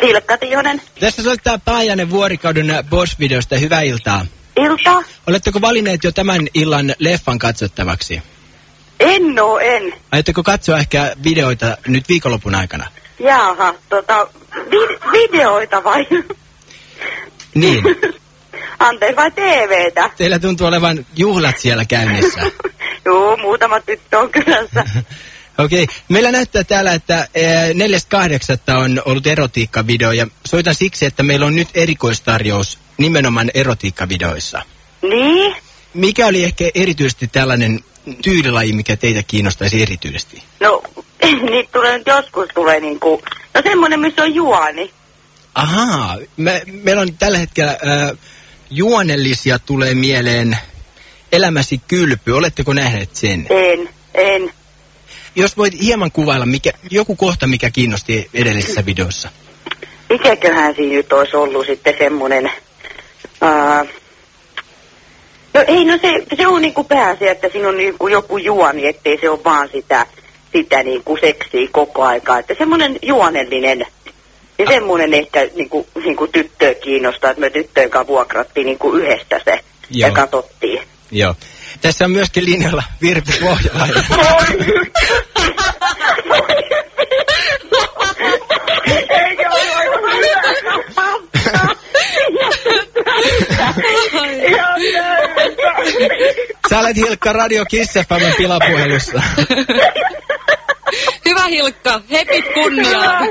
Silkka Tihonen. Tässä soittaa Paajanen vuorikauden Boss-videosta. Hyvää iltaa. Ilta. Oletteko valinneet jo tämän illan leffan katsottavaksi? En oo, en. Aiotteko katsoa ehkä videoita nyt viikonlopun aikana? Jaaha, tota, vi- videoita vai? Niin. Anteeksi, vai TVtä? Teillä tuntuu olevan juhlat siellä käynnissä. Joo, muutama tyttö on kylässä. Okei, okay. meillä näyttää täällä, että eh, 4.8. on ollut erotiikkavideo ja soitan siksi, että meillä on nyt erikoistarjous nimenomaan erotiikkavideoissa. Niin? Mikä oli ehkä erityisesti tällainen tyylilaji, mikä teitä kiinnostaisi erityisesti? No, niitä tulee nyt joskus tulee niinku, no semmonen, missä on juoni. Ahaa, me, meillä on tällä hetkellä äh, juonellisia tulee mieleen Elämäsi kylpy. Oletteko nähneet sen? En, en. Jos voit hieman kuvailla, mikä, joku kohta, mikä kiinnosti edellisessä videossa. Mikäköhän siinä nyt olisi ollut sitten semmonen, ää, no ei, no se, se on niinku pääasia, että siinä on niinku joku juoni, ettei se ole vaan sitä, sitä niinku seksiä koko aikaa. Että semmonen juonellinen, ja semmonen ehkä niinku, niinku tyttöä kiinnostaa, että me tyttöjen kanssa vuokrattiin niinku yhdestä se Joo. ja katsottiin. Joo. Tässä on myöskin linjalla Virpi Pohjalainen. Eikä ole aivan Sä olet Hilkka Radio Kiss FM:n pilapuhelussa. Hyvä Hilkka, hepit kunniaan.